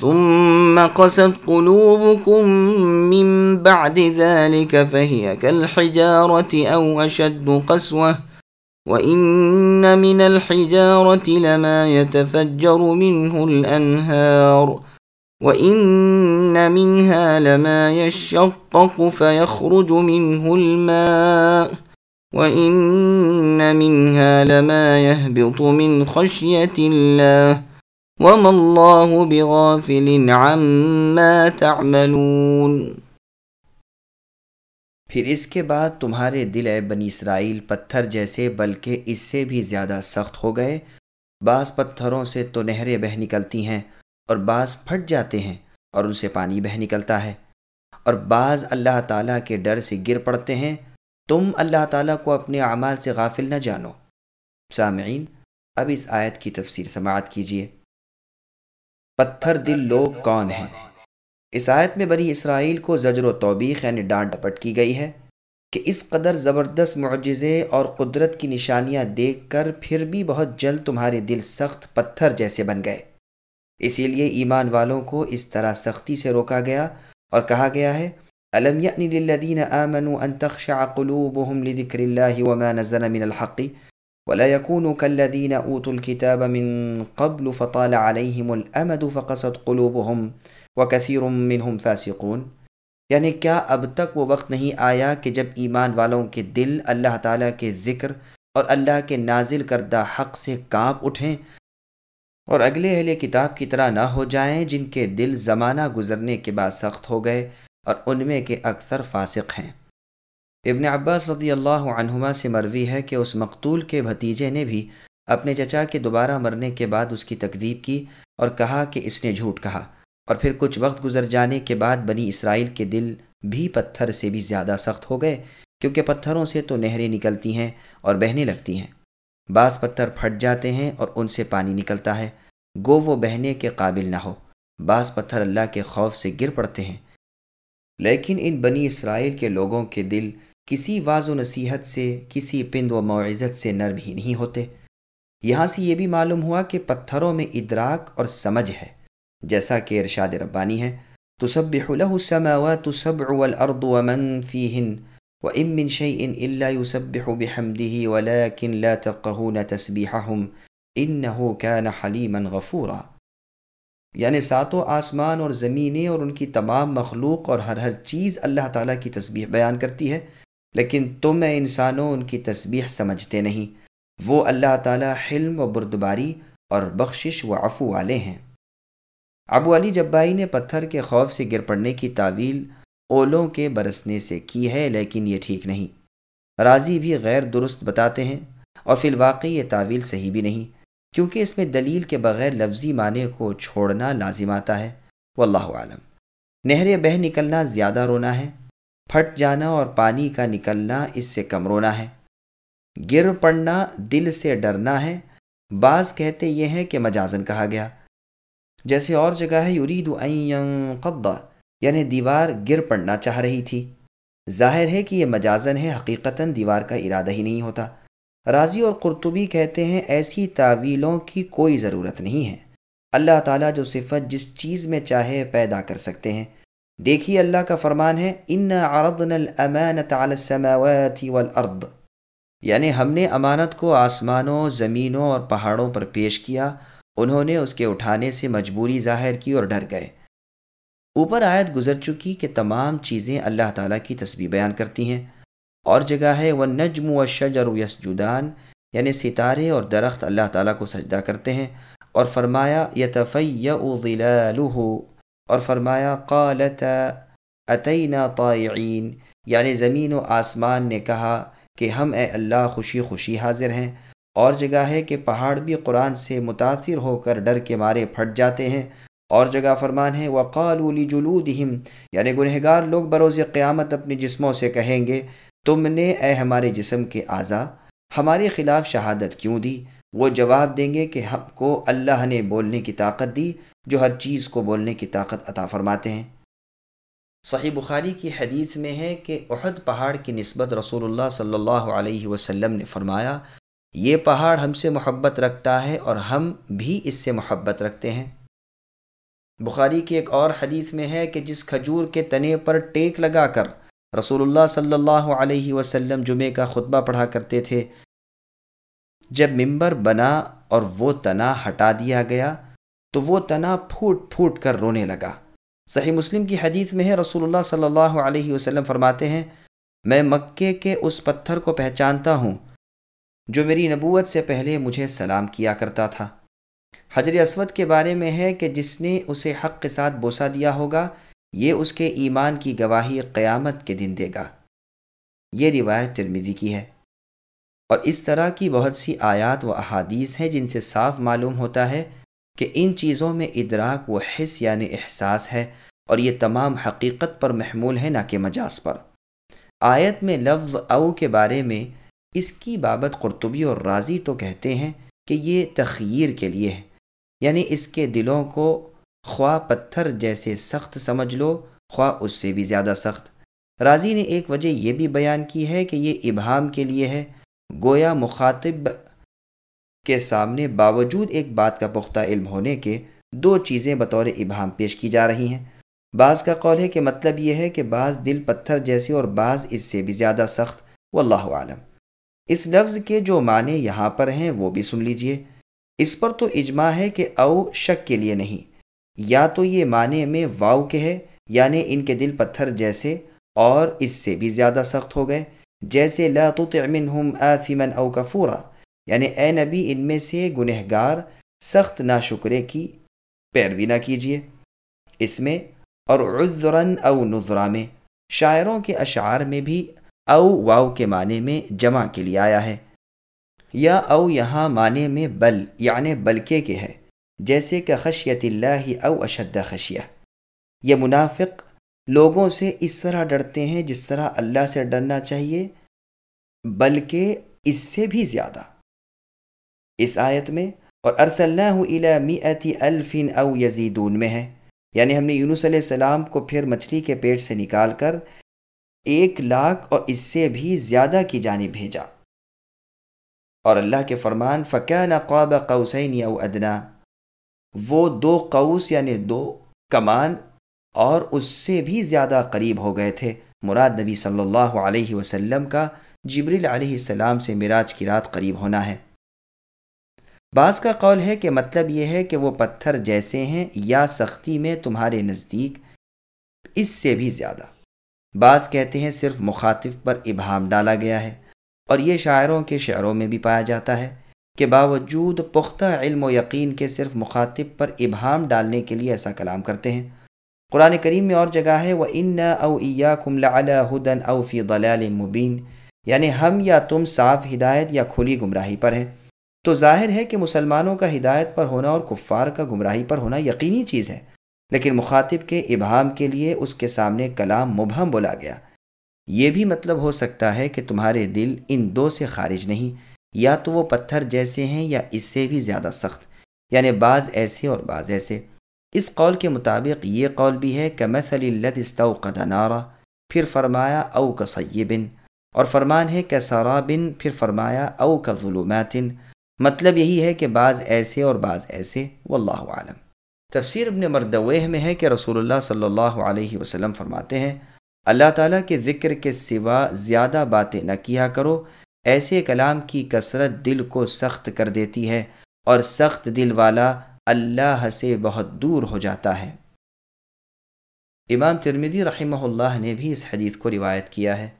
ثم قست قلوبكم من بعد ذلك فهي كالحجارة أو أشد قسوة. وإن من الحجارة لما يتفجر منه الأنهار. وإن منها لما يشقق فيخرج منه الماء. وإن منها لما يهبط من خشية الله. وما الله بغافل عما تعملون پھر اس کے بعد تمہارے دل اے بنی اسرائیل پتھر جیسے، بلکہ اس سے بھی زیادہ سخت ہو گئے۔ بعض پتھروں سے تو نہریں بہہ نکلتی ہیں اور بعض پھٹ جاتے ہیں اور ان سے پانی بہہ نکلتا ہے۔ اور بعض اللہ تعالیٰ کے ڈر سے گر پڑتے ہیں۔ تم اللہ تعالیٰ کو اپنے اعمال سے غافل نہ جانو۔ سامعین، اب اس آیت کی تفسیر سماعت کیجیے۔ پتھر دل لوگ کون ہیں؟ اس آیت میں بنی اسرائیل کو زجر و توبیخ یعنی ڈانٹ ڈپٹ کی گئی ہے کہ اس قدر زبردست معجزے اور قدرت کی نشانیاں دیکھ کر پھر بھی بہت جلد تمہارے دل سخت پتھر جیسے بن گئے۔ اسی لیے ایمان والوں کو اس طرح سختی سے روکا گیا اور کہا گیا ہے، الم یعنی للذین آمنوا ان تخشع قلوبهم لذکر اللہ وما نزل من الحق؟ ولا يكونوا كالذين اوتوا الكتاب من قبل فطال عليهم الامد فقست قلوبهم وكثير منهم فاسقون۔ یعنی کیا اب تک وہ وقت نہیں آیا کہ جب ایمان والوں کے دل اللہ تعالیٰ کے ذکر اور اللہ کے نازل کردہ حق سے کانپ اٹھیں اور اگلے اہل کتاب کی طرح نہ ہو جائیں جن کے دل زمانہ گزرنے کے بعد سخت ہو گئے اور ان میں کے اکثر فاسق ہیں۔ ابن عباس رضی اللہ عنہما سے مروی ہے کہ اس مقتول کے بھتیجے نے بھی اپنے چچا کے دوبارہ مرنے کے بعد اس کی تکذیب کی اور کہا کہ اس نے جھوٹ کہا اور پھر کچھ وقت گزر جانے کے بعد بنی اسرائیل کے دل بھی پتھر سے بھی زیادہ سخت ہو گئے کیونکہ پتھروں سے تو نہریں نکلتی ہیں اور بہنے لگتی ہیں۔ بعض پتھر پھٹ جاتے ہیں اور ان سے پانی نکلتا ہے۔ گو وہ بہنے کے قابل نہ ہو۔ بعض پتھر اللہ کے خوف سے گر پڑتے ہیں۔ لیکن ان بنی اسرائیل کے لوگوں کے دل کسی واض و نصیحت سے، کسی پند و معزت سے نرم ہی نہیں ہوتے۔ یہاں سے یہ بھی معلوم ہوا کہ پتھروں میں ادراک اور سمجھ ہے۔ جیسا کہ ارشاد ربانی ہے تصبح له السماوات السبع والارض ومن فيهن وان من شيء الا يسبح بحمده، ولكن لا تفقهون تسبيحهم انه كان حليما غفورا۔ یعنی ساتوں آسمان اور زمینیں اور ان کی تمام مخلوق اور ہر ہر چیز اللہ تعالیٰ کی تسبیح بیان کرتی ہے۔ لیکن تم اے انسانوں ان کی تسبیح سمجھتے نہیں۔ وہ اللہ تعالیٰ حلم و بردباری اور بخشش و عفو والے ہیں۔ ابو علی جبائی نے پتھر کے خوف سے گر پڑنے کی تعویل اولوں کے برسنے سے کی ہے، لیکن یہ ٹھیک نہیں۔ راضی بھی غیر درست بتاتے ہیں اور فی الواقع یہ تعویل صحیح بھی نہیں، کیونکہ اس میں دلیل کے بغیر لفظی معنی کو چھوڑنا لازم آتا ہے۔ واللہ عالم نہر بہ نکلنا زیادہ رونا ہے۔ پھٹ جانا اور پانی کا نکلنا اس سے کم رونا ہے۔ گر پڑنا دل سے ڈرنا ہے۔ بعض کہتے یہ ہیں کہ مجازن کہا گیا۔ جیسے اور جگہ ہے، یرید قدا یعنی دیوار گر پڑنا چاہ رہی تھی۔ ظاہر ہے کہ یہ مجازن ہے، حقیقتاً دیوار کا ارادہ ہی نہیں ہوتا۔ راضی اور قرطبی کہتے ہیں، ایسی تعویلوں کی کوئی ضرورت نہیں ہے۔ اللہ تعالیٰ جو صفت جس چیز میں چاہے پیدا کر سکتے ہیں۔ دیکھیے اللہ کا فرمان ہے ان عرضنا الامانت على السماوات والارض یعنی ہم نے امانت کو آسمانوں، زمینوں اور پہاڑوں پر پیش کیا، انہوں نے اس کے اٹھانے سے مجبوری ظاہر کی اور ڈر گئے۔ اوپر آیت گزر چکی کہ تمام چیزیں اللہ تعالیٰ کی تسبیح بیان کرتی ہیں۔ اور جگہ ہے وہ نجم و شجر و یسجدان یعنی ستارے اور درخت اللہ تعالیٰ کو سجدہ کرتے ہیں۔ اور فرمایا یتفیع ظلالہ اور فرمایا، قالت، اتینا طائعین؟ یعنی زمین و آسمان نے کہا کہ ہم اے اللہ خوشی خوشی حاضر ہیں، اور جگہ ہے کہ پہاڑ بھی قرآن سے متاثر ہو کر ڈر کے مارے پھٹ جاتے ہیں۔ اور جگہ فرمان ہے، وقالوا لجلودہم؟ یعنی گنہگار لوگ بروز قیامت اپنے جسموں سے کہیں گے، تم نے اے ہمارے جسم کے اعضا ہمارے خلاف شہادت کیوں دی؟ وہ جواب دیں گے کہ ہم کو اللہ نے بولنے کی طاقت دی، جو ہر چیز کو بولنے کی طاقت عطا فرماتے ہیں۔ صحیح بخاری کی حدیث میں ہے کہ احد پہاڑ کی نسبت رسول اللہ صلی اللہ علیہ وسلم نے فرمایا، یہ پہاڑ ہم سے محبت رکھتا ہے اور ہم بھی اس سے محبت رکھتے ہیں۔ بخاری کی ایک اور حدیث میں ہے کہ جس کھجور کے تنے پر ٹیک لگا کر رسول اللہ صلی اللہ علیہ وسلم جمعے کا خطبہ پڑھا کرتے تھے جب ممبر بنا اور وہ تنا ہٹا دیا گیا تو وہ تنا پھوٹ پھوٹ کر رونے لگا۔ صحیح مسلم کی حدیث میں ہے، رسول اللہ صلی اللہ علیہ وسلم فرماتے ہیں، میں مکے کے اس پتھر کو پہچانتا ہوں جو میری نبوت سے پہلے مجھے سلام کیا کرتا تھا۔ حجر اسود کے بارے میں ہے کہ جس نے اسے حق کے ساتھ بوسا دیا ہوگا، یہ اس کے ایمان کی گواہی قیامت کے دن دے گا۔ یہ روایت ترمیدی کی ہے۔ اور اس طرح کی بہت سی آیات و احادیث ہیں جن سے صاف معلوم ہوتا ہے کہ ان چیزوں میں ادراک و حص یعنی احساس ہے اور یہ تمام حقیقت پر محمول ہے نہ کہ مجاز پر۔ آیت میں لفظ او کے بارے میں اس کی بابت قرطبی اور راضی تو کہتے ہیں کہ یہ تخیر کے لیے ہے یعنی اس کے دلوں کو خواہ پتھر جیسے سخت سمجھ لو، خواہ اس سے بھی زیادہ سخت۔ راضی نے ایک وجہ یہ بھی بیان کی ہے کہ یہ ابہام کے لیے ہے گویا مخاطب کے سامنے باوجود ایک بات کا پختہ علم ہونے کے دو چیزیں بطور ابہام پیش کی جا رہی ہیں۔ بعض کا قول ہے کہ مطلب یہ ہے کہ بعض دل پتھر جیسے اور بعض اس سے بھی زیادہ سخت، واللہ عالم اس لفظ کے جو معنی یہاں پر ہیں وہ بھی سن لیجیے۔ اس پر تو اجماع ہے کہ او شک کے لیے نہیں۔ یا تو یہ معنی میں واؤ کے ہے یعنی ان کے دل پتھر جیسے اور اس سے بھی زیادہ سخت ہو گئے۔ جیسے لا تطع منہم آثما او کفورا یعنی اے نبی، ان میں سے گنہگار، سخت ناشکرے کی پیروی نہ کیجیے۔ اس میں، اور عذرن او نذرا میں، شاعروں کے اشعار میں بھی او واؤ کے معنی میں جمع کے لیے آیا ہے۔ یا او یہاں معنی میں بل یعنی بلکہ کے ہے، جیسے کہ خشیت اللہ او اشد خشیہ۔ یہ منافق لوگوں سے اس طرح ڈرتے ہیں جس طرح اللہ سے ڈرنا چاہیے، بلکہ اس سے بھی زیادہ۔ اس آیت میں، اور ارسلناہ میتی الفین او یزیدون میں ہے۔ یعنی ہم نے یونس علیہ السلام کو پھر مچھلی کے پیٹ سے نکال کر ایک لاکھ اور اس سے بھی زیادہ کی جانب بھیجا۔ اور اللہ کے فرمان فقہ قاب قوسین او ادنا وہ دو قوس یعنی دو کمان اور اس سے بھی زیادہ قریب ہو گئے تھے۔ مراد نبی صلی اللہ علیہ وسلم کا جبریل علیہ السلام سے مراج کی رات قریب ہونا ہے۔ بعض کا قول ہے کہ مطلب یہ ہے کہ وہ پتھر جیسے ہیں یا سختی میں تمہارے نزدیک، اس سے بھی زیادہ۔ بعض کہتے ہیں صرف مخاطب پر ابہام ڈالا گیا ہے، اور یہ شاعروں کے شعروں میں بھی پایا جاتا ہے کہ باوجود پختہ علم و یقین کے صرف مخاطب پر ابہام ڈالنے کے لیے ایسا کلام کرتے ہیں۔ قرآن کریم میں اور جگہ ہے وہ ان او ایا کم ہدن او فی غلال مبین یعنی ہم یا تم صاف ہدایت یا کھلی گمراہی پر ہیں۔ تو ظاہر ہے کہ مسلمانوں کا ہدایت پر ہونا اور کفار کا گمراہی پر ہونا یقینی چیز ہے۔ لیکن مخاطب کے ابہام کے لیے اس کے سامنے کلام مبہم بولا گیا۔ یہ بھی مطلب ہو سکتا ہے کہ تمہارے دل ان دو سے خارج نہیں، یا تو وہ پتھر جیسے ہیں یا اس سے بھی زیادہ سخت۔ یعنی بعض ایسے اور بعض ایسے۔ اس قول کے مطابق یہ قول بھی ہے کہ مثل الد استوقد نارا، پھر فرمایا او کا سیبن اور فرمان ہے کہ سرابن پھر فرمایا او کا ظلماتن مطلب یہی ہے کہ بعض ایسے اور بعض ایسے، واللہ عالم تفسیر ابن مردویہ میں ہے کہ رسول اللہ صلی اللہ علیہ وسلم فرماتے ہیں، اللہ تعالیٰ کے ذکر کے سوا زیادہ باتیں نہ کیا کرو، ایسے کلام کی کثرت دل کو سخت کر دیتی ہے، اور سخت دل والا اللہ سے بہت دور ہو جاتا ہے۔ امام ترمیدی رحمہ اللہ نے بھی اس حدیث کو روایت کیا ہے۔